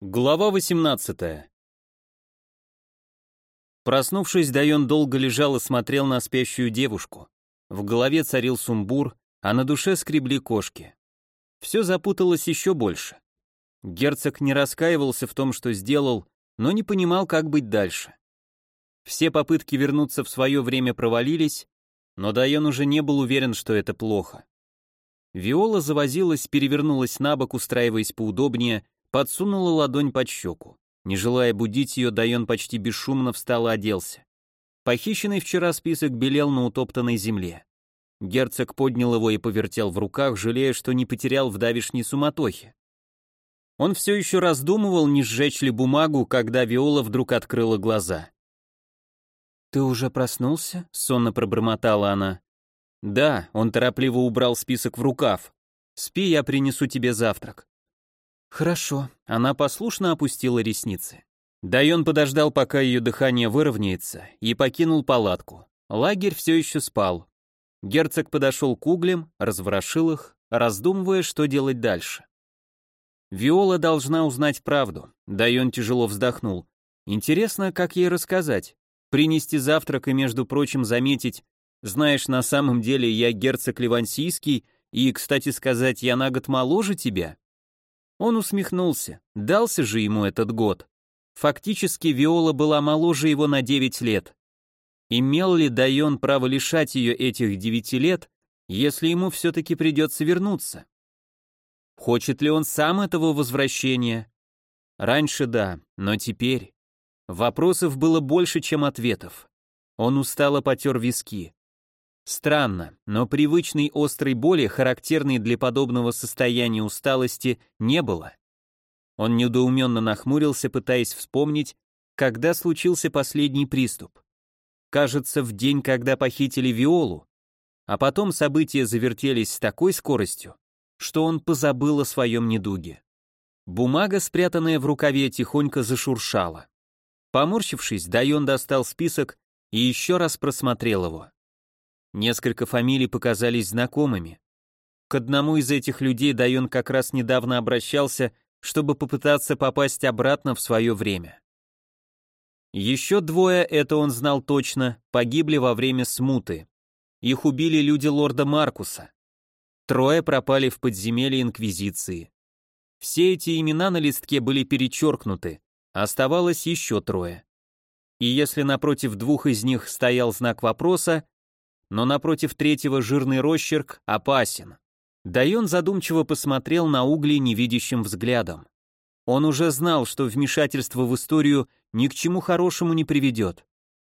Глава 18 Проснувшись, Дайон долго лежал и смотрел на спящую девушку. В голове царил сумбур, а на душе скребли кошки. Все запуталось еще больше. Герцог не раскаивался в том, что сделал, но не понимал, как быть дальше. Все попытки вернуться в свое время провалились, но Дайон уже не был уверен, что это плохо. Виола завозилась, перевернулась на бок, устраиваясь поудобнее, подсунула ладонь под щеку. Не желая будить ее, Дайон почти бесшумно встал и оделся. Похищенный вчера список белел на утоптанной земле. Герцог поднял его и повертел в руках, жалея, что не потерял в давишней суматохе. Он все еще раздумывал, не сжечь ли бумагу, когда Виола вдруг открыла глаза. «Ты уже проснулся?» — сонно пробормотала она. «Да», — он торопливо убрал список в рукав. «Спи, я принесу тебе завтрак». «Хорошо». Она послушно опустила ресницы. Дайон подождал, пока ее дыхание выровняется, и покинул палатку. Лагерь все еще спал. Герцог подошел к углям, разворошил их, раздумывая, что делать дальше. Виола должна узнать правду. Дайон тяжело вздохнул. Интересно, как ей рассказать. Принести завтрак и, между прочим, заметить, знаешь, на самом деле я герцог Ливансийский, и, кстати сказать, я на год моложе тебя. Он усмехнулся. Дался же ему этот год. Фактически Виола была моложе его на 9 лет. Имел ли Дайон право лишать ее этих девяти лет, если ему все-таки придется вернуться? Хочет ли он сам этого возвращения? Раньше да, но теперь... Вопросов было больше, чем ответов. Он устало потер виски. Странно, но привычной острой боли, характерной для подобного состояния усталости, не было. Он недоуменно нахмурился, пытаясь вспомнить, когда случился последний приступ. Кажется, в день, когда похитили Виолу. А потом события завертелись с такой скоростью, что он позабыл о своем недуге. Бумага, спрятанная в рукаве, тихонько зашуршала. Поморщившись, Дайон достал список и еще раз просмотрел его. Несколько фамилий показались знакомыми. К одному из этих людей Дайон как раз недавно обращался, чтобы попытаться попасть обратно в свое время. Еще двое, это он знал точно, погибли во время смуты. Их убили люди лорда Маркуса. Трое пропали в подземелье Инквизиции. Все эти имена на листке были перечеркнуты, оставалось еще трое. И если напротив двух из них стоял знак вопроса, но напротив третьего жирный росчерк опасен. Дайон задумчиво посмотрел на угли невидящим взглядом. Он уже знал, что вмешательство в историю ни к чему хорошему не приведет.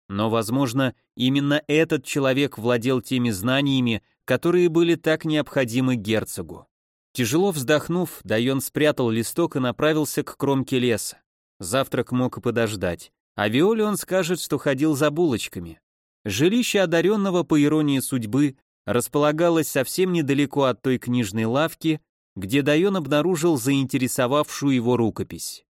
Но, возможно, именно этот человек владел теми знаниями, которые были так необходимы герцогу. Тяжело вздохнув, Дайон спрятал листок и направился к кромке леса. Завтрак мог и подождать. А Виоле он скажет, что ходил за булочками. Жилище одаренного, по иронии судьбы, располагалось совсем недалеко от той книжной лавки, где Дайон обнаружил заинтересовавшую его рукопись.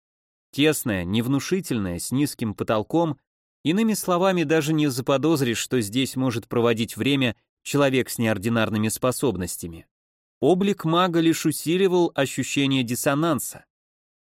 Тесная, невнушительная, с низким потолком, иными словами, даже не заподозришь, что здесь может проводить время человек с неординарными способностями. Облик мага лишь усиливал ощущение диссонанса.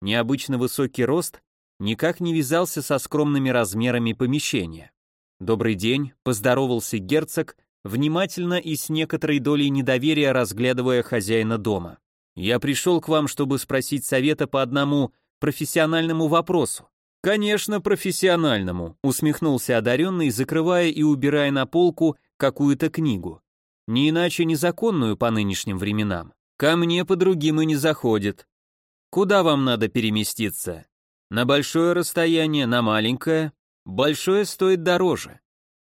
Необычно высокий рост никак не вязался со скромными размерами помещения. «Добрый день», — поздоровался герцог, внимательно и с некоторой долей недоверия разглядывая хозяина дома. «Я пришел к вам, чтобы спросить совета по одному профессиональному вопросу». «Конечно, профессиональному», — усмехнулся одаренный, закрывая и убирая на полку какую-то книгу. Не иначе незаконную по нынешним временам. Ко мне по другим и не заходит. Куда вам надо переместиться? На большое расстояние, на маленькое? Большое стоит дороже.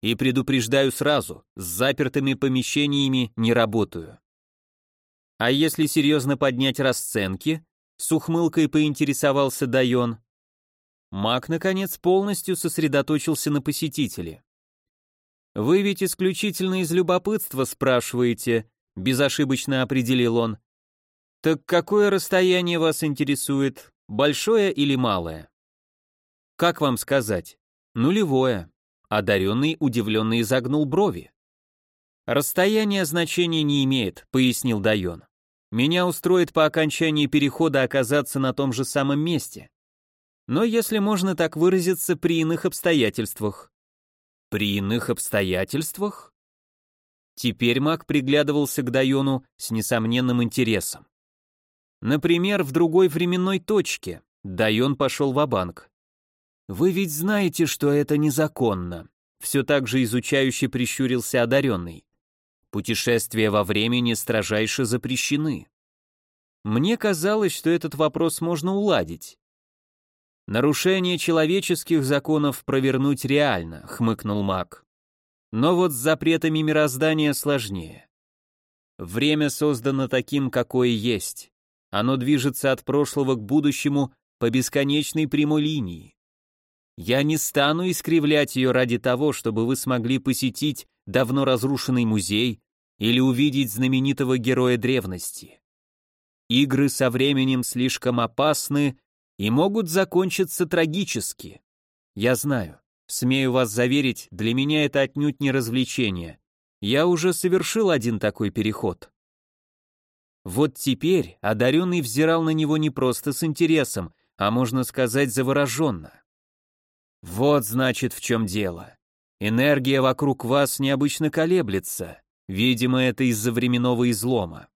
И предупреждаю сразу, с запертыми помещениями не работаю. А если серьезно поднять расценки? С ухмылкой поинтересовался Дайон. Мак, наконец, полностью сосредоточился на посетителе. «Вы ведь исключительно из любопытства спрашиваете», — безошибочно определил он. «Так какое расстояние вас интересует, большое или малое?» «Как вам сказать? Нулевое. Одаренный удивленно изогнул брови. «Расстояние значения не имеет», — пояснил Дайон. «Меня устроит по окончании перехода оказаться на том же самом месте. Но если можно так выразиться, при иных обстоятельствах. При иных обстоятельствах? Теперь маг приглядывался к Дайону с несомненным интересом. Например, в другой временной точке Дайон пошел в банк «Вы ведь знаете, что это незаконно», все так же изучающе прищурился одаренный. «Путешествия во времени строжайше запрещены». Мне казалось, что этот вопрос можно уладить. Нарушение человеческих законов провернуть реально, хмыкнул маг. Но вот с запретами мироздания сложнее. Время создано таким, какое есть. Оно движется от прошлого к будущему по бесконечной прямой линии. Я не стану искривлять ее ради того, чтобы вы смогли посетить давно разрушенный музей или увидеть знаменитого героя древности. Игры со временем слишком опасны и могут закончиться трагически. Я знаю, смею вас заверить, для меня это отнюдь не развлечение. Я уже совершил один такой переход. Вот теперь одаренный взирал на него не просто с интересом, а можно сказать завороженно. Вот значит в чем дело. Энергия вокруг вас необычно колеблется. Видимо, это из-за временного излома.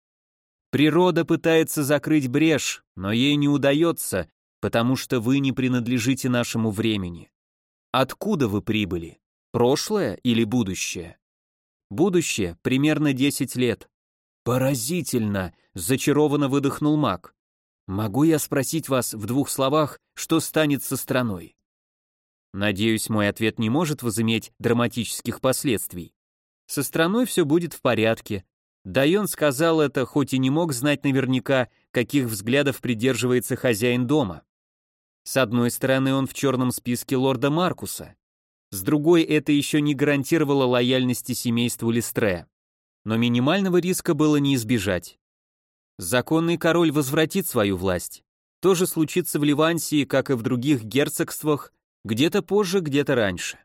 Природа пытается закрыть брешь, но ей не удается, потому что вы не принадлежите нашему времени. Откуда вы прибыли? Прошлое или будущее? Будущее примерно 10 лет. Поразительно, зачарованно выдохнул маг. Могу я спросить вас в двух словах, что станет со страной? Надеюсь, мой ответ не может возыметь драматических последствий. Со страной все будет в порядке, Дайон сказал это, хоть и не мог знать наверняка, каких взглядов придерживается хозяин дома. С одной стороны, он в черном списке лорда Маркуса, с другой, это еще не гарантировало лояльности семейству Листре. Но минимального риска было не избежать. Законный король возвратит свою власть. То же случится в Ливансии, как и в других герцогствах, где-то позже, где-то раньше.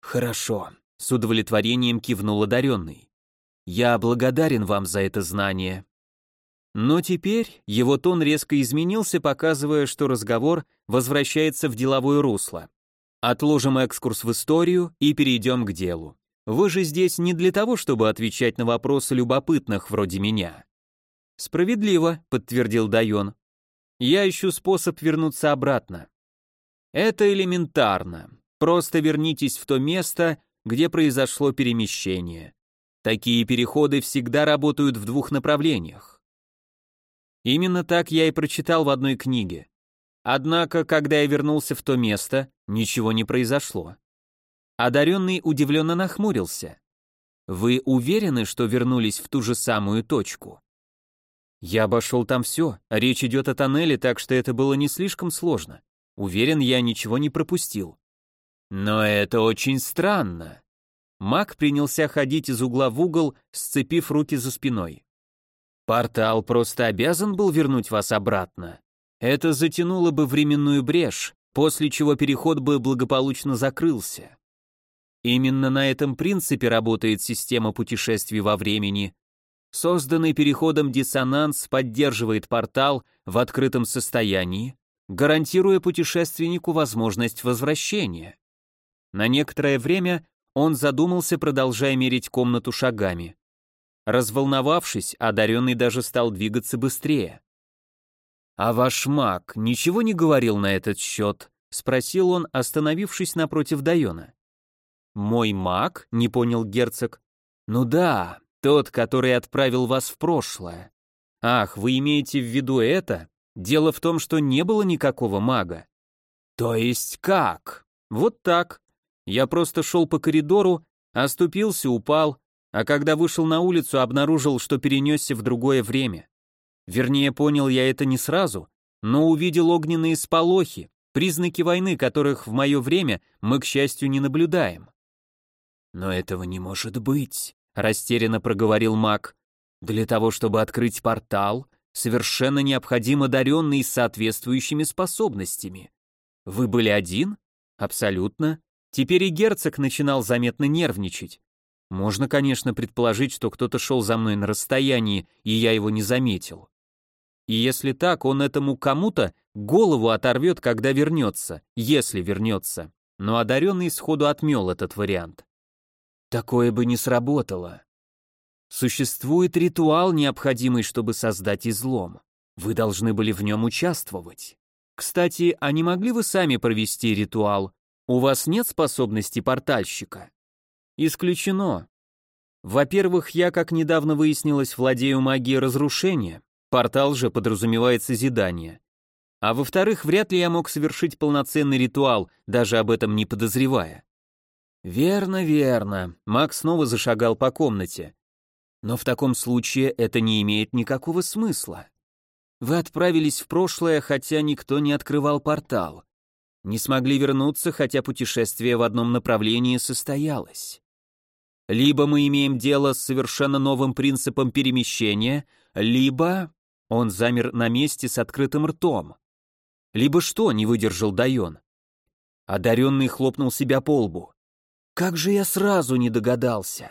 «Хорошо», — с удовлетворением кивнул одаренный. Я благодарен вам за это знание. Но теперь его тон резко изменился, показывая, что разговор возвращается в деловое русло. Отложим экскурс в историю и перейдем к делу. Вы же здесь не для того, чтобы отвечать на вопросы любопытных вроде меня. Справедливо, подтвердил Дайон. Я ищу способ вернуться обратно. Это элементарно. Просто вернитесь в то место, где произошло перемещение. Такие переходы всегда работают в двух направлениях. Именно так я и прочитал в одной книге. Однако, когда я вернулся в то место, ничего не произошло. Одаренный удивленно нахмурился. «Вы уверены, что вернулись в ту же самую точку?» «Я обошел там все, речь идет о тоннеле, так что это было не слишком сложно. Уверен, я ничего не пропустил». «Но это очень странно», Маг принялся ходить из угла в угол, сцепив руки за спиной. Портал просто обязан был вернуть вас обратно. Это затянуло бы временную брешь, после чего переход бы благополучно закрылся. Именно на этом принципе работает система путешествий во времени. Созданный переходом диссонанс поддерживает портал в открытом состоянии, гарантируя путешественнику возможность возвращения. На некоторое время он задумался, продолжая мерить комнату шагами. Разволновавшись, одаренный даже стал двигаться быстрее. «А ваш маг ничего не говорил на этот счет?» — спросил он, остановившись напротив Дайона. «Мой маг?» — не понял герцог. «Ну да, тот, который отправил вас в прошлое. Ах, вы имеете в виду это? Дело в том, что не было никакого мага». «То есть как?» «Вот так. Я просто шел по коридору, оступился, упал, а когда вышел на улицу, обнаружил, что перенесся в другое время. Вернее, понял я это не сразу, но увидел огненные сполохи, признаки войны, которых в мое время мы, к счастью, не наблюдаем. «Но этого не может быть», — растерянно проговорил маг. «Для того, чтобы открыть портал, совершенно необходим одаренный с соответствующими способностями. Вы были один? Абсолютно. Теперь и герцог начинал заметно нервничать. Можно, конечно, предположить, что кто-то шел за мной на расстоянии, и я его не заметил. И если так, он этому кому-то голову оторвет, когда вернется, если вернется. Но одаренный сходу отмел этот вариант. Такое бы не сработало. Существует ритуал, необходимый, чтобы создать излом. Вы должны были в нем участвовать. Кстати, а не могли вы сами провести ритуал? У вас нет способности портальщика? Исключено. Во-первых, я, как недавно выяснилось, владею магией разрушения. Портал же подразумевает созидание. А во-вторых, вряд ли я мог совершить полноценный ритуал, даже об этом не подозревая. Верно, верно. Макс снова зашагал по комнате. Но в таком случае это не имеет никакого смысла. Вы отправились в прошлое, хотя никто не открывал портал. Не смогли вернуться, хотя путешествие в одном направлении состоялось. Либо мы имеем дело с совершенно новым принципом перемещения, либо... Он замер на месте с открытым ртом. Либо что, не выдержал Дайон. Одаренный хлопнул себя по лбу. Как же я сразу не догадался.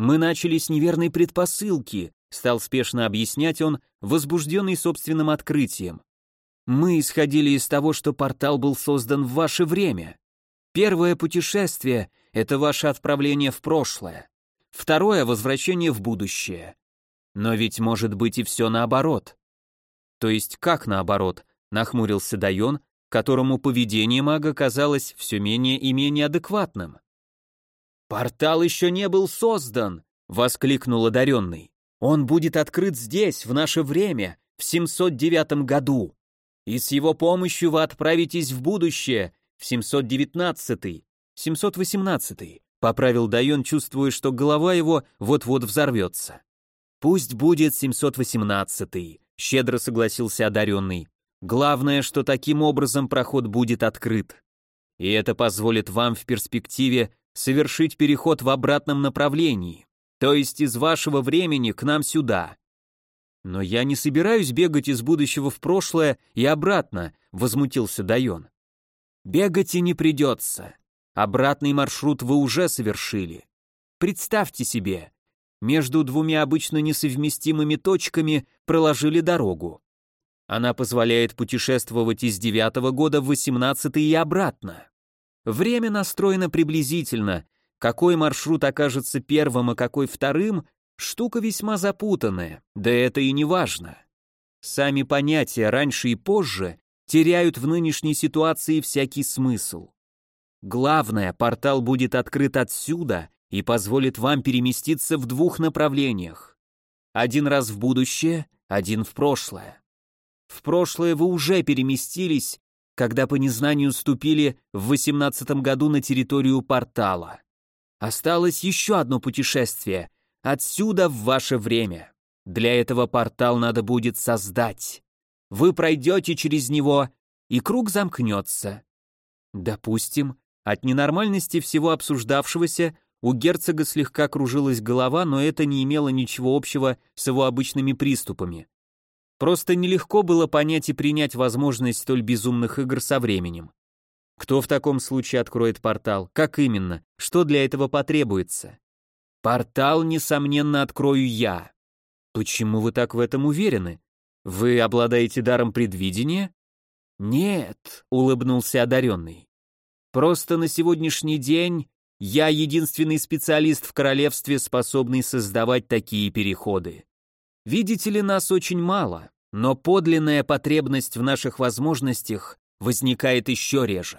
Мы начали с неверной предпосылки, стал спешно объяснять он, возбужденный собственным открытием. Мы исходили из того, что портал был создан в ваше время. Первое путешествие — это ваше отправление в прошлое. Второе — возвращение в будущее. Но ведь может быть и все наоборот. То есть как наоборот? Нахмурился Дайон, которому поведение мага казалось все менее и менее адекватным. «Портал еще не был создан!» — воскликнул одаренный. «Он будет открыт здесь, в наше время, в 709 году. И с его помощью вы отправитесь в будущее, в 719 718 поправил Дайон, чувствуя, что голова его вот-вот взорвется. «Пусть будет 718 щедро согласился одаренный. «Главное, что таким образом проход будет открыт. И это позволит вам в перспективе совершить переход в обратном направлении, то есть из вашего времени к нам сюда. Но я не собираюсь бегать из будущего в прошлое и обратно, возмутился Дайон. Бегать и не придется. Обратный маршрут вы уже совершили. Представьте себе, между двумя обычно несовместимыми точками проложили дорогу. Она позволяет путешествовать из девятого года в восемнадцатый и обратно. Время настроено приблизительно. Какой маршрут окажется первым, а какой вторым, штука весьма запутанная, да это и не важно. Сами понятия раньше и позже теряют в нынешней ситуации всякий смысл. Главное, портал будет открыт отсюда и позволит вам переместиться в двух направлениях. Один раз в будущее, один в прошлое. В прошлое вы уже переместились, когда по незнанию ступили в 18 году на территорию портала. Осталось еще одно путешествие, отсюда в ваше время. Для этого портал надо будет создать. Вы пройдете через него, и круг замкнется. Допустим, от ненормальности всего обсуждавшегося у герцога слегка кружилась голова, но это не имело ничего общего с его обычными приступами. Просто нелегко было понять и принять возможность столь безумных игр со временем. Кто в таком случае откроет портал? Как именно? Что для этого потребуется? Портал, несомненно, открою я. Почему вы так в этом уверены? Вы обладаете даром предвидения? Нет, улыбнулся одаренный. Просто на сегодняшний день я единственный специалист в королевстве, способный создавать такие переходы. Видите ли, нас очень мало, но подлинная потребность в наших возможностях возникает еще реже.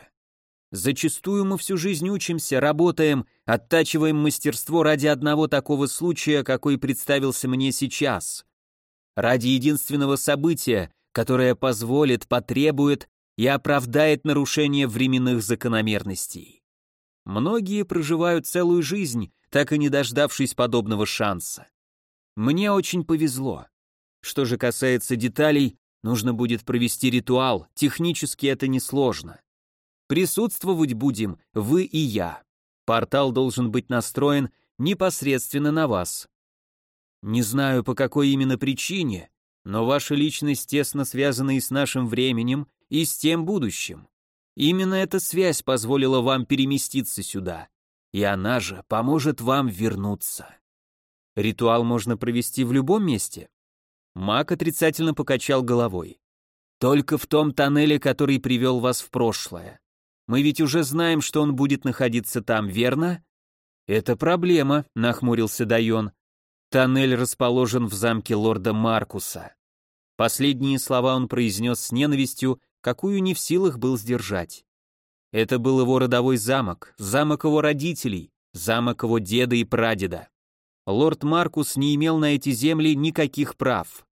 Зачастую мы всю жизнь учимся, работаем, оттачиваем мастерство ради одного такого случая, какой представился мне сейчас. Ради единственного события, которое позволит, потребует и оправдает нарушение временных закономерностей. Многие проживают целую жизнь, так и не дождавшись подобного шанса. Мне очень повезло. Что же касается деталей, нужно будет провести ритуал, технически это несложно. Присутствовать будем вы и я. Портал должен быть настроен непосредственно на вас. Не знаю, по какой именно причине, но ваша личность тесно связана и с нашим временем, и с тем будущим. Именно эта связь позволила вам переместиться сюда, и она же поможет вам вернуться. Ритуал можно провести в любом месте? Мак отрицательно покачал головой. Только в том тоннеле, который привел вас в прошлое. Мы ведь уже знаем, что он будет находиться там, верно? Это проблема, нахмурился Дайон. Тоннель расположен в замке лорда Маркуса. Последние слова он произнес с ненавистью, какую не в силах был сдержать. Это был его родовой замок, замок его родителей, замок его деда и прадеда. Лорд Маркус не имел на эти земли никаких прав.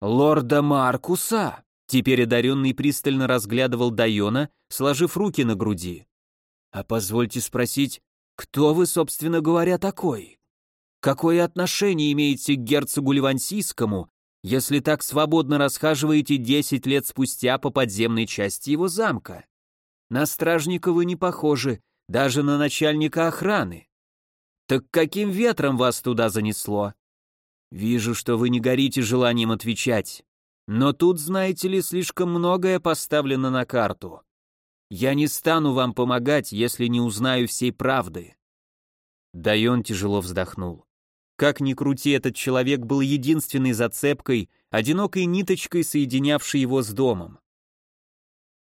«Лорда Маркуса?» Теперь одаренный пристально разглядывал Дайона, сложив руки на груди. «А позвольте спросить, кто вы, собственно говоря, такой? Какое отношение имеете к герцогу Ливансийскому, если так свободно расхаживаете десять лет спустя по подземной части его замка? На стражника вы не похожи, даже на начальника охраны. Так каким ветром вас туда занесло? Вижу, что вы не горите желанием отвечать. Но тут, знаете ли, слишком многое поставлено на карту. Я не стану вам помогать, если не узнаю всей правды. Дайон тяжело вздохнул. Как ни крути, этот человек был единственной зацепкой, одинокой ниточкой, соединявшей его с домом.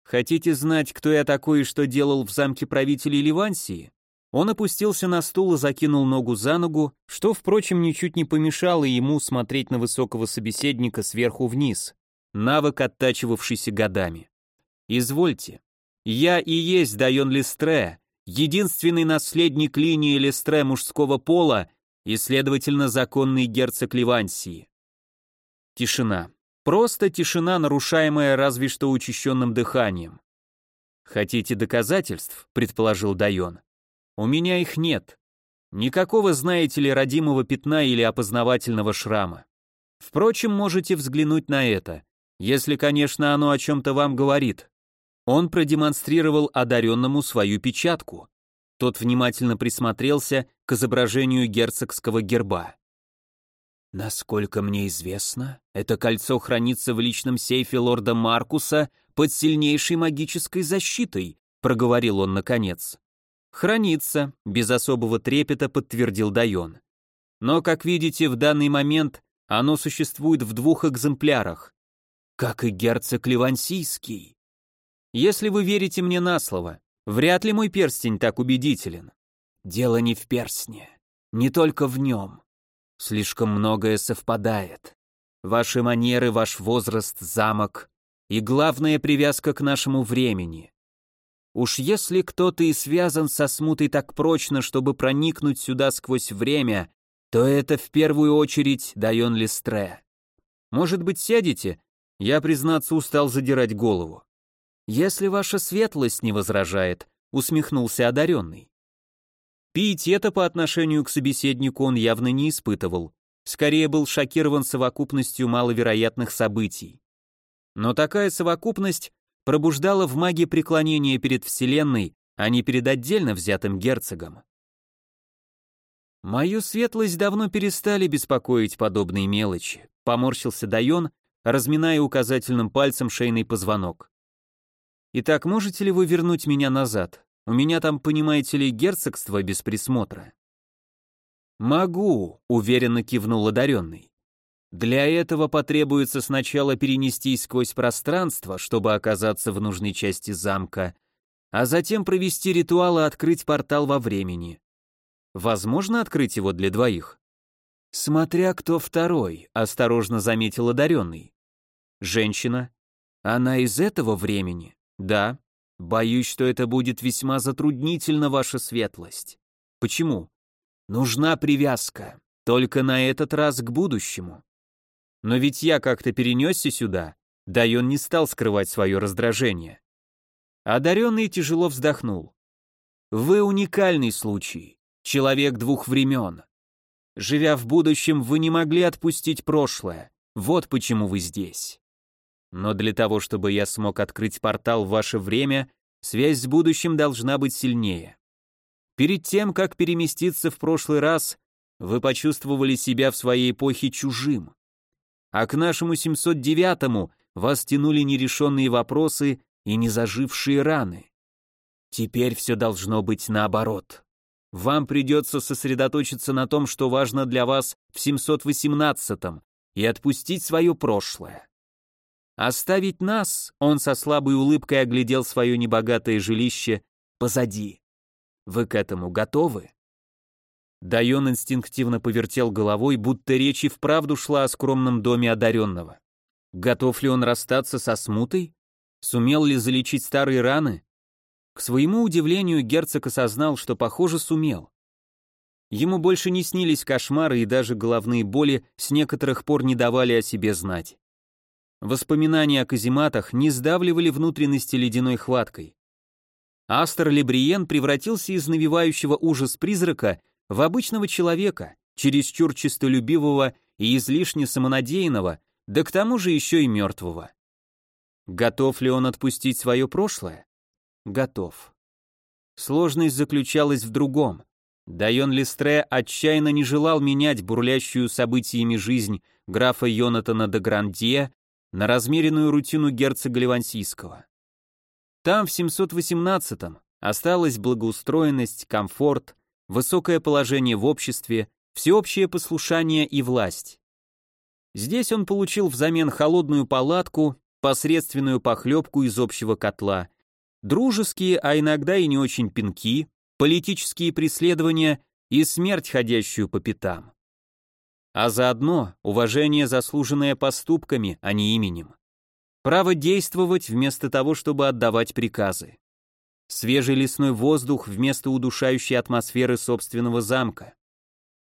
Хотите знать, кто я такой и что делал в замке правителей Ливансии? Он опустился на стул и закинул ногу за ногу, что, впрочем, ничуть не помешало ему смотреть на высокого собеседника сверху вниз, навык, оттачивавшийся годами. «Извольте. Я и есть Дайон Листре, единственный наследник линии Листре мужского пола и, следовательно, законный герцог Ливансии». Тишина. Просто тишина, нарушаемая разве что учащенным дыханием. «Хотите доказательств?» — предположил Дайон. «У меня их нет. Никакого, знаете ли, родимого пятна или опознавательного шрама. Впрочем, можете взглянуть на это, если, конечно, оно о чем-то вам говорит». Он продемонстрировал одаренному свою печатку. Тот внимательно присмотрелся к изображению герцогского герба. Насколько мне известно, это кольцо хранится в личном сейфе лорда Маркуса под сильнейшей магической защитой, проговорил он наконец. Хранится, без особого трепета подтвердил Дайон. Но, как видите, в данный момент оно существует в двух экземплярах, как и герцог Ливансийский. Если вы верите мне на слово, вряд ли мой перстень так убедителен. Дело не в перстне, не только в нем. Слишком многое совпадает. Ваши манеры, ваш возраст, замок и главная привязка к нашему времени. Уж если кто-то и связан со смутой так прочно, чтобы проникнуть сюда сквозь время, то это в первую очередь Дайон Листре. Может быть, сядете? Я, признаться, устал задирать голову. Если ваша светлость не возражает, усмехнулся одаренный. Пиетета по отношению к собеседнику он явно не испытывал, скорее был шокирован совокупностью маловероятных событий. Но такая совокупность пробуждала в маге преклонение перед Вселенной, а не перед отдельно взятым герцогом. «Мою светлость давно перестали беспокоить подобные мелочи», поморщился Дайон, разминая указательным пальцем шейный позвонок. «Итак, можете ли вы вернуть меня назад? У меня там, понимаете ли, герцогство без присмотра». «Могу», — уверенно кивнул одаренный. «Для этого потребуется сначала перенестись сквозь пространство, чтобы оказаться в нужной части замка, а затем провести ритуал и открыть портал во времени. Возможно открыть его для двоих?» «Смотря кто второй», — осторожно заметил одаренный. «Женщина? Она из этого времени?» «Да». Боюсь, что это будет весьма затруднительно, ваша светлость. Почему? Нужна привязка, только на этот раз к будущему. Но ведь я как-то перенесся сюда, да и он не стал скрывать свое раздражение. Одаренный тяжело вздохнул. Вы уникальный случай, человек двух времен. Живя в будущем, вы не могли отпустить прошлое, вот почему вы здесь. Но для того, чтобы я смог открыть портал в ваше время, связь с будущим должна быть сильнее. Перед тем, как переместиться в прошлый раз, вы почувствовали себя в своей эпохе чужим. А к нашему 709-му вас тянули нерешенные вопросы и незажившие раны. Теперь все должно быть наоборот. Вам придется сосредоточиться на том, что важно для вас в 718-м, и отпустить свое прошлое. Оставить нас, он со слабой улыбкой оглядел свое небогатое жилище позади. Вы к этому готовы? Дайон инстинктивно повертел головой, будто речь и вправду шла о скромном доме одаренного. Готов ли он расстаться со смутой? Сумел ли залечить старые раны? К своему удивлению, герцог осознал, что, похоже, сумел. Ему больше не снились кошмары и даже головные боли с некоторых пор не давали о себе знать. Воспоминания о казематах не сдавливали внутренности ледяной хваткой. Астер Лебриен превратился из навевающего ужас призрака в обычного человека, чересчур чистолюбивого и излишне самонадеянного, да к тому же еще и мертвого. Готов ли он отпустить свое прошлое? Готов. Сложность заключалась в другом. Дайон Листре отчаянно не желал менять бурлящую событиями жизнь графа Йонатана де Грандье на размеренную рутину герцога Ливансийского. Там, в 718-м, осталась благоустроенность, комфорт, высокое положение в обществе, всеобщее послушание и власть. Здесь он получил взамен холодную палатку, посредственную похлебку из общего котла, дружеские, а иногда и не очень пинки, политические преследования и смерть, ходящую по пятам. А заодно уважение, заслуженное поступками, а не именем. Право действовать вместо того, чтобы отдавать приказы. Свежий лесной воздух вместо удушающей атмосферы собственного замка.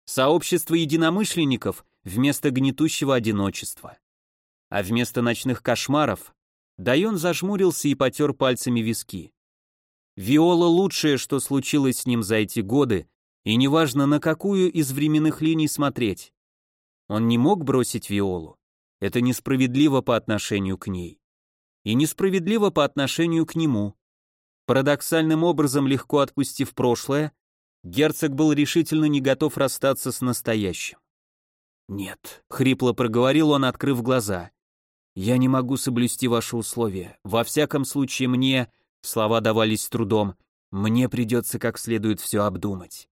Сообщество единомышленников вместо гнетущего одиночества. А вместо ночных кошмаров Дайон зажмурился и потер пальцами виски. Виола лучшее, что случилось с ним за эти годы, и неважно, на какую из временных линий смотреть. Он не мог бросить Виолу. Это несправедливо по отношению к ней. И несправедливо по отношению к нему. Парадоксальным образом, легко отпустив прошлое, герцог был решительно не готов расстаться с настоящим. «Нет», — хрипло проговорил он, открыв глаза. «Я не могу соблюсти ваши условия. Во всяком случае, мне...» Слова давались с трудом. «Мне придется как следует все обдумать».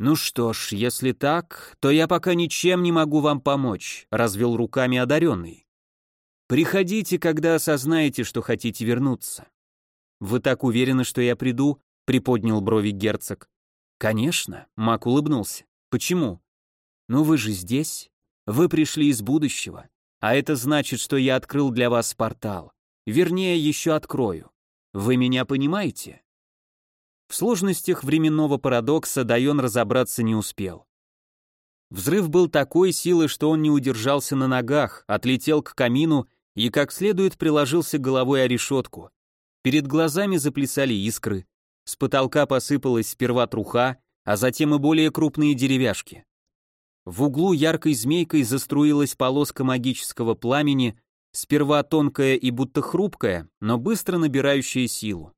«Ну что ж, если так, то я пока ничем не могу вам помочь», — развел руками одаренный. «Приходите, когда осознаете, что хотите вернуться». «Вы так уверены, что я приду?» — приподнял брови герцог. «Конечно», — Мак улыбнулся. «Почему?» «Ну вы же здесь. Вы пришли из будущего. А это значит, что я открыл для вас портал. Вернее, еще открою. Вы меня понимаете?» В сложностях временного парадокса Дайон разобраться не успел. Взрыв был такой силы, что он не удержался на ногах, отлетел к камину и как следует приложился головой о решетку. Перед глазами заплясали искры, с потолка посыпалась сперва труха, а затем и более крупные деревяшки. В углу яркой змейкой заструилась полоска магического пламени, сперва тонкая и будто хрупкая, но быстро набирающая силу.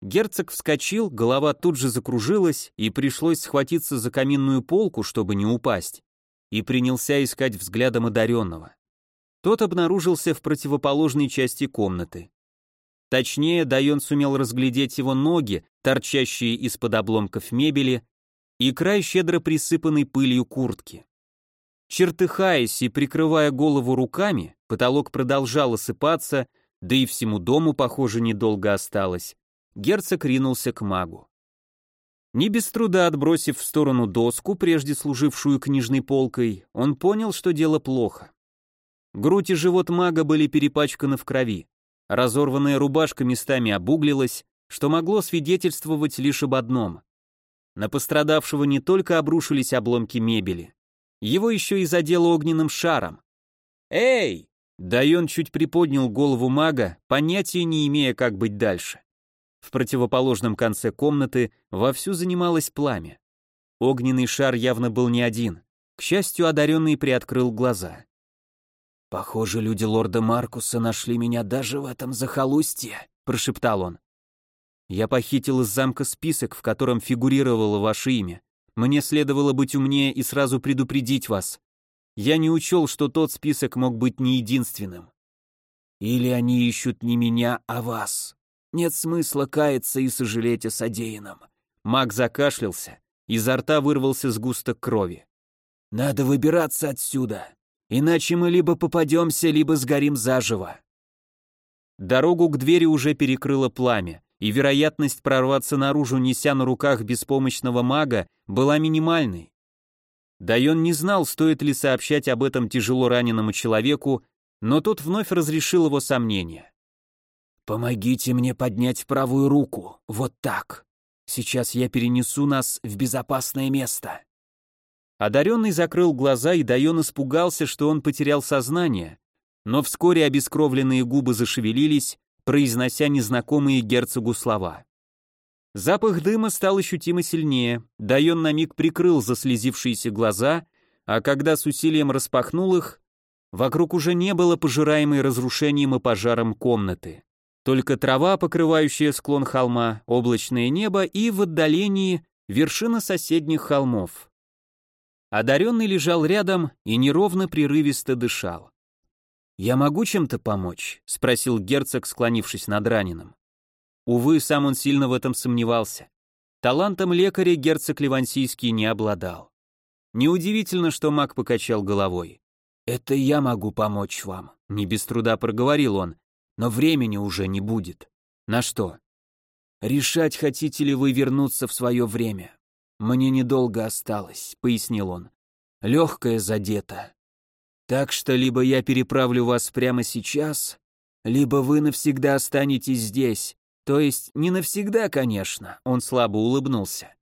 Герцог вскочил, голова тут же закружилась, и пришлось схватиться за каминную полку, чтобы не упасть, и принялся искать взглядом одаренного. Тот обнаружился в противоположной части комнаты. Точнее, Дайон сумел разглядеть его ноги, торчащие из-под обломков мебели, и край щедро присыпанной пылью куртки. Чертыхаясь и прикрывая голову руками, потолок продолжал осыпаться, да и всему дому, похоже, недолго осталось герцог ринулся к магу. Не без труда отбросив в сторону доску, прежде служившую книжной полкой, он понял, что дело плохо. Грудь и живот мага были перепачканы в крови. Разорванная рубашка местами обуглилась, что могло свидетельствовать лишь об одном. На пострадавшего не только обрушились обломки мебели, его еще и задело огненным шаром. «Эй!» Дайон чуть приподнял голову мага, понятия не имея, как быть дальше. В противоположном конце комнаты вовсю занималось пламя. Огненный шар явно был не один. К счастью, одаренный приоткрыл глаза. «Похоже, люди лорда Маркуса нашли меня даже в этом захолустье», — прошептал он. «Я похитил из замка список, в котором фигурировало ваше имя. Мне следовало быть умнее и сразу предупредить вас. Я не учел, что тот список мог быть не единственным. Или они ищут не меня, а вас», нет смысла каяться и сожалеть о содеянном. Маг закашлялся, изо рта вырвался сгусток крови. Надо выбираться отсюда. Иначе мы либо попадемся, либо сгорим заживо». Дорогу к двери уже перекрыло пламя, и вероятность прорваться наружу, неся на руках беспомощного мага, была минимальной. Дайон не знал, стоит ли сообщать об этом тяжело раненому человеку, но тот вновь разрешил его сомнения. «Помогите мне поднять правую руку, вот так. Сейчас я перенесу нас в безопасное место». Одаренный закрыл глаза, и Дайон испугался, что он потерял сознание, но вскоре обескровленные губы зашевелились, произнося незнакомые герцогу слова. Запах дыма стал ощутимо сильнее, Дайон на миг прикрыл заслезившиеся глаза, а когда с усилием распахнул их, вокруг уже не было пожираемой разрушением и пожаром комнаты. Только трава, покрывающая склон холма, облачное небо и в отдалении вершина соседних холмов. Одаренный лежал рядом и неровно прерывисто дышал. «Я могу чем-то помочь?» — спросил герцог, склонившись над раненым. Увы, сам он сильно в этом сомневался. Талантом лекаря герцог Ливансийский не обладал. Неудивительно, что маг покачал головой. «Это я могу помочь вам», — не без труда проговорил он, «но времени уже не будет». «На что?» «Решать, хотите ли вы вернуться в свое время. Мне недолго осталось», — пояснил он. «Легкое задето. Так что либо я переправлю вас прямо сейчас, либо вы навсегда останетесь здесь. То есть не навсегда, конечно, он слабо улыбнулся.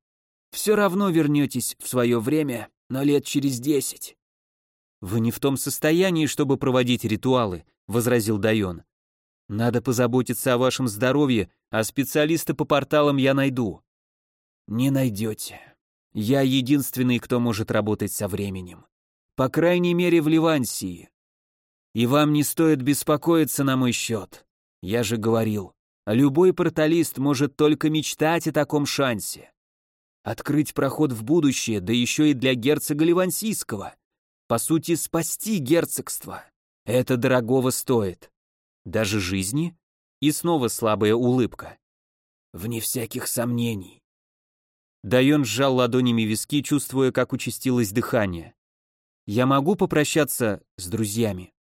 Все равно вернетесь в свое время, но лет через десять. Вы не в том состоянии, чтобы проводить ритуалы, возразил Дайон. Надо позаботиться о вашем здоровье, а специалиста по порталам я найду. Не найдете. Я единственный, кто может работать со временем. По крайней мере, в Ливансии. И вам не стоит беспокоиться на мой счет. Я же говорил, любой порталист может только мечтать о таком шансе. Открыть проход в будущее, да еще и для герцога Ливансийского. По сути, спасти герцогство. Это дорогого стоит. Даже жизни? И снова слабая улыбка. Вне всяких сомнений. Дайон сжал ладонями виски, чувствуя, как участилось дыхание. Я могу попрощаться с друзьями.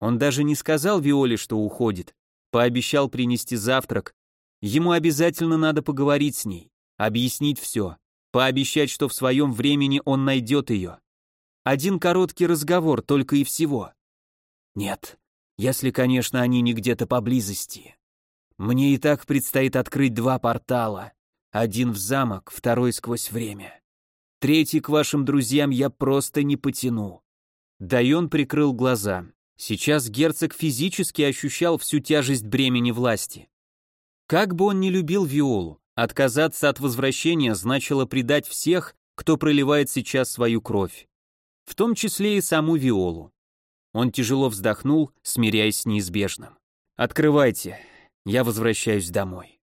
Он даже не сказал Виоле, что уходит. Пообещал принести завтрак. Ему обязательно надо поговорить с ней, объяснить все, пообещать, что в своем времени он найдет ее. Один короткий разговор только и всего. Нет, если, конечно, они не где-то поблизости. Мне и так предстоит открыть два портала. Один в замок, второй сквозь время. Третий к вашим друзьям я просто не потяну». Дайон прикрыл глаза. Сейчас герцог физически ощущал всю тяжесть бремени власти. Как бы он ни любил Виолу, отказаться от возвращения значило предать всех, кто проливает сейчас свою кровь. В том числе и саму Виолу. Он тяжело вздохнул, смиряясь с неизбежным. «Открывайте, я возвращаюсь домой».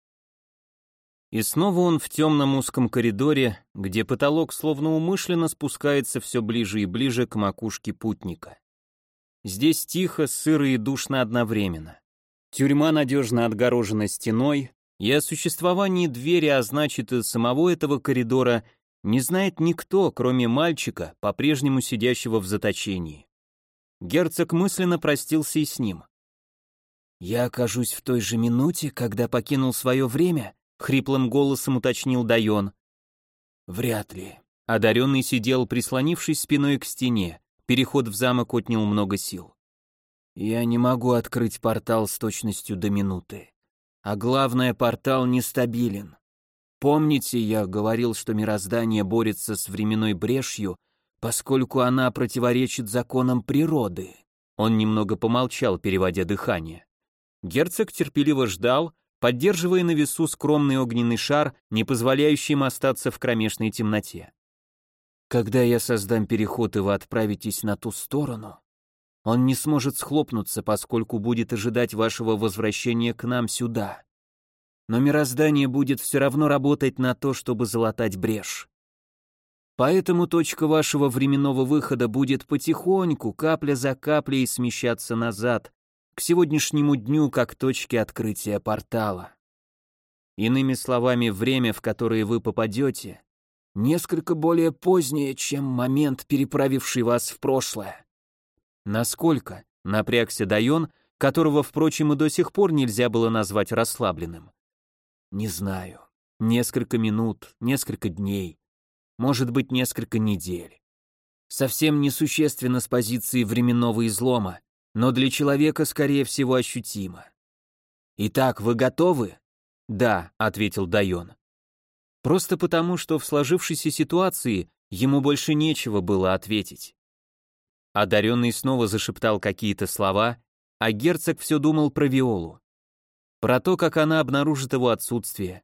И снова он в темном узком коридоре, где потолок словно умышленно спускается все ближе и ближе к макушке путника. Здесь тихо, сыро и душно одновременно. Тюрьма надежно отгорожена стеной, и о существовании двери, а значит и самого этого коридора, не знает никто, кроме мальчика, по-прежнему сидящего в заточении. Герцог мысленно простился и с ним. «Я окажусь в той же минуте, когда покинул свое время», хриплым голосом уточнил Дайон. Вряд ли. Одаренный сидел, прислонившись спиной к стене. Переход в замок отнял много сил. Я не могу открыть портал с точностью до минуты. А главное, портал нестабилен. Помните, я говорил, что мироздание борется с временной брешью, поскольку она противоречит законам природы. Он немного помолчал, переводя дыхание. Герцог терпеливо ждал, поддерживая на весу скромный огненный шар, не позволяющий им остаться в кромешной темноте. «Когда я создам переход, и вы отправитесь на ту сторону, он не сможет схлопнуться, поскольку будет ожидать вашего возвращения к нам сюда. Но мироздание будет все равно работать на то, чтобы залатать брешь. Поэтому точка вашего временного выхода будет потихоньку, капля за каплей смещаться назад, к сегодняшнему дню как точке открытия портала. Иными словами, время, в которое вы попадете, несколько более позднее, чем момент, переправивший вас в прошлое. Насколько? Напрягся Дайон, которого, впрочем, и до сих пор нельзя было назвать расслабленным. Не знаю. Несколько минут, несколько дней, может быть, несколько недель. Совсем несущественно с позиции временного излома, но для человека, скорее всего, ощутимо. Итак, вы готовы? Да, ответил Дайон. Просто потому, что в сложившейся ситуации ему больше нечего было ответить. Одаренный снова зашептал какие-то слова, а герцог все думал про Виолу. Про то, как она обнаружит его отсутствие.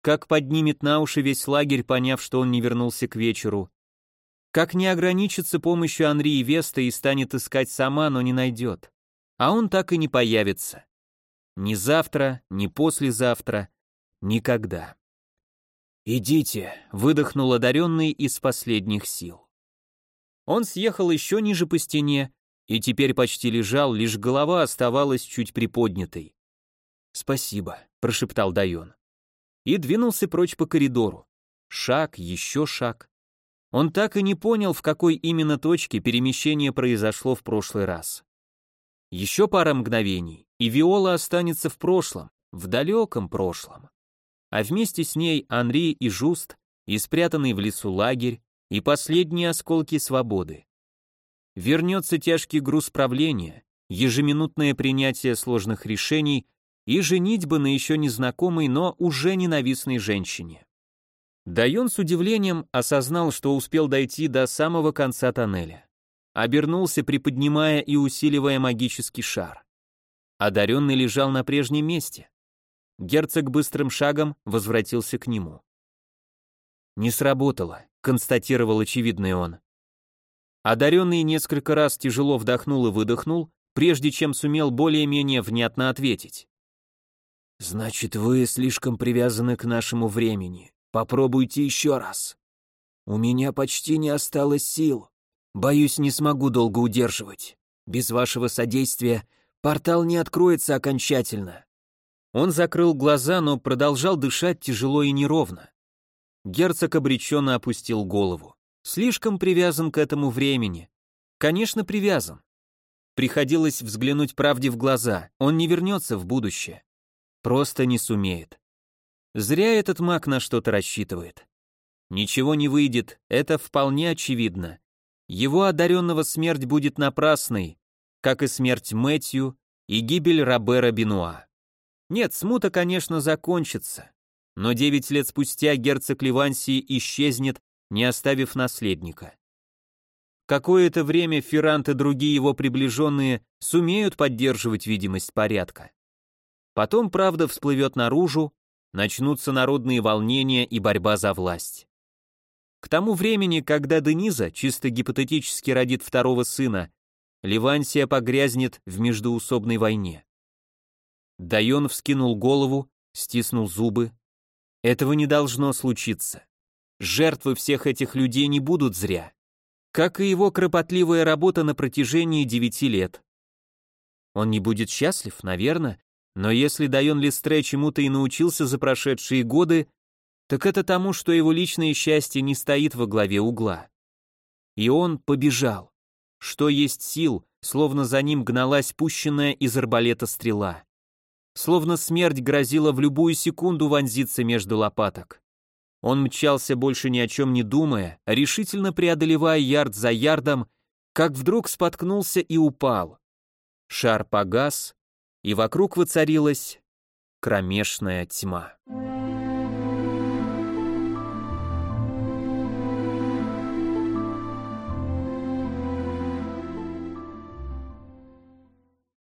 Как поднимет на уши весь лагерь, поняв, что он не вернулся к вечеру. Как не ограничится помощью Анри и Веста и станет искать сама, но не найдет. А он так и не появится. Ни завтра, ни послезавтра, никогда. «Идите», — выдохнул одаренный из последних сил. Он съехал еще ниже по стене и теперь почти лежал, лишь голова оставалась чуть приподнятой. «Спасибо», — прошептал Дайон. И двинулся прочь по коридору. Шаг, еще шаг. Он так и не понял, в какой именно точке перемещение произошло в прошлый раз. Еще пара мгновений, и Виола останется в прошлом, в далеком прошлом а вместе с ней Анри и Жуст, и спрятанный в лесу лагерь, и последние осколки свободы. Вернется тяжкий груз правления, ежеминутное принятие сложных решений и женитьба на еще незнакомой, но уже ненавистной женщине. Дайон с удивлением осознал, что успел дойти до самого конца тоннеля. Обернулся, приподнимая и усиливая магический шар. Одаренный лежал на прежнем месте. Герцог быстрым шагом возвратился к нему. «Не сработало», — констатировал очевидный он. Одаренный несколько раз тяжело вдохнул и выдохнул, прежде чем сумел более-менее внятно ответить. «Значит, вы слишком привязаны к нашему времени. Попробуйте еще раз. У меня почти не осталось сил. Боюсь, не смогу долго удерживать. Без вашего содействия портал не откроется окончательно. Он закрыл глаза, но продолжал дышать тяжело и неровно. Герцог обреченно опустил голову. Слишком привязан к этому времени. Конечно, привязан. Приходилось взглянуть правде в глаза. Он не вернется в будущее. Просто не сумеет. Зря этот маг на что-то рассчитывает. Ничего не выйдет, это вполне очевидно. Его одаренного смерть будет напрасной, как и смерть Мэтью и гибель Робера Бенуа. Нет, смута, конечно, закончится, но девять лет спустя герцог Ливансии исчезнет, не оставив наследника. Какое-то время Феррант и другие его приближенные сумеют поддерживать видимость порядка. Потом правда всплывет наружу, начнутся народные волнения и борьба за власть. К тому времени, когда Дениза чисто гипотетически родит второго сына, Ливансия погрязнет в междуусобной войне. Дайон вскинул голову, стиснул зубы. Этого не должно случиться. Жертвы всех этих людей не будут зря. Как и его кропотливая работа на протяжении девяти лет. Он не будет счастлив, наверное, но если Дайон Листре чему-то и научился за прошедшие годы, так это тому, что его личное счастье не стоит во главе угла. И он побежал. Что есть сил, словно за ним гналась пущенная из арбалета стрела словно смерть грозила в любую секунду вонзиться между лопаток. Он мчался больше ни о чем не думая, решительно преодолевая ярд за ярдом, как вдруг споткнулся и упал. Шар погас, и вокруг воцарилась кромешная тьма.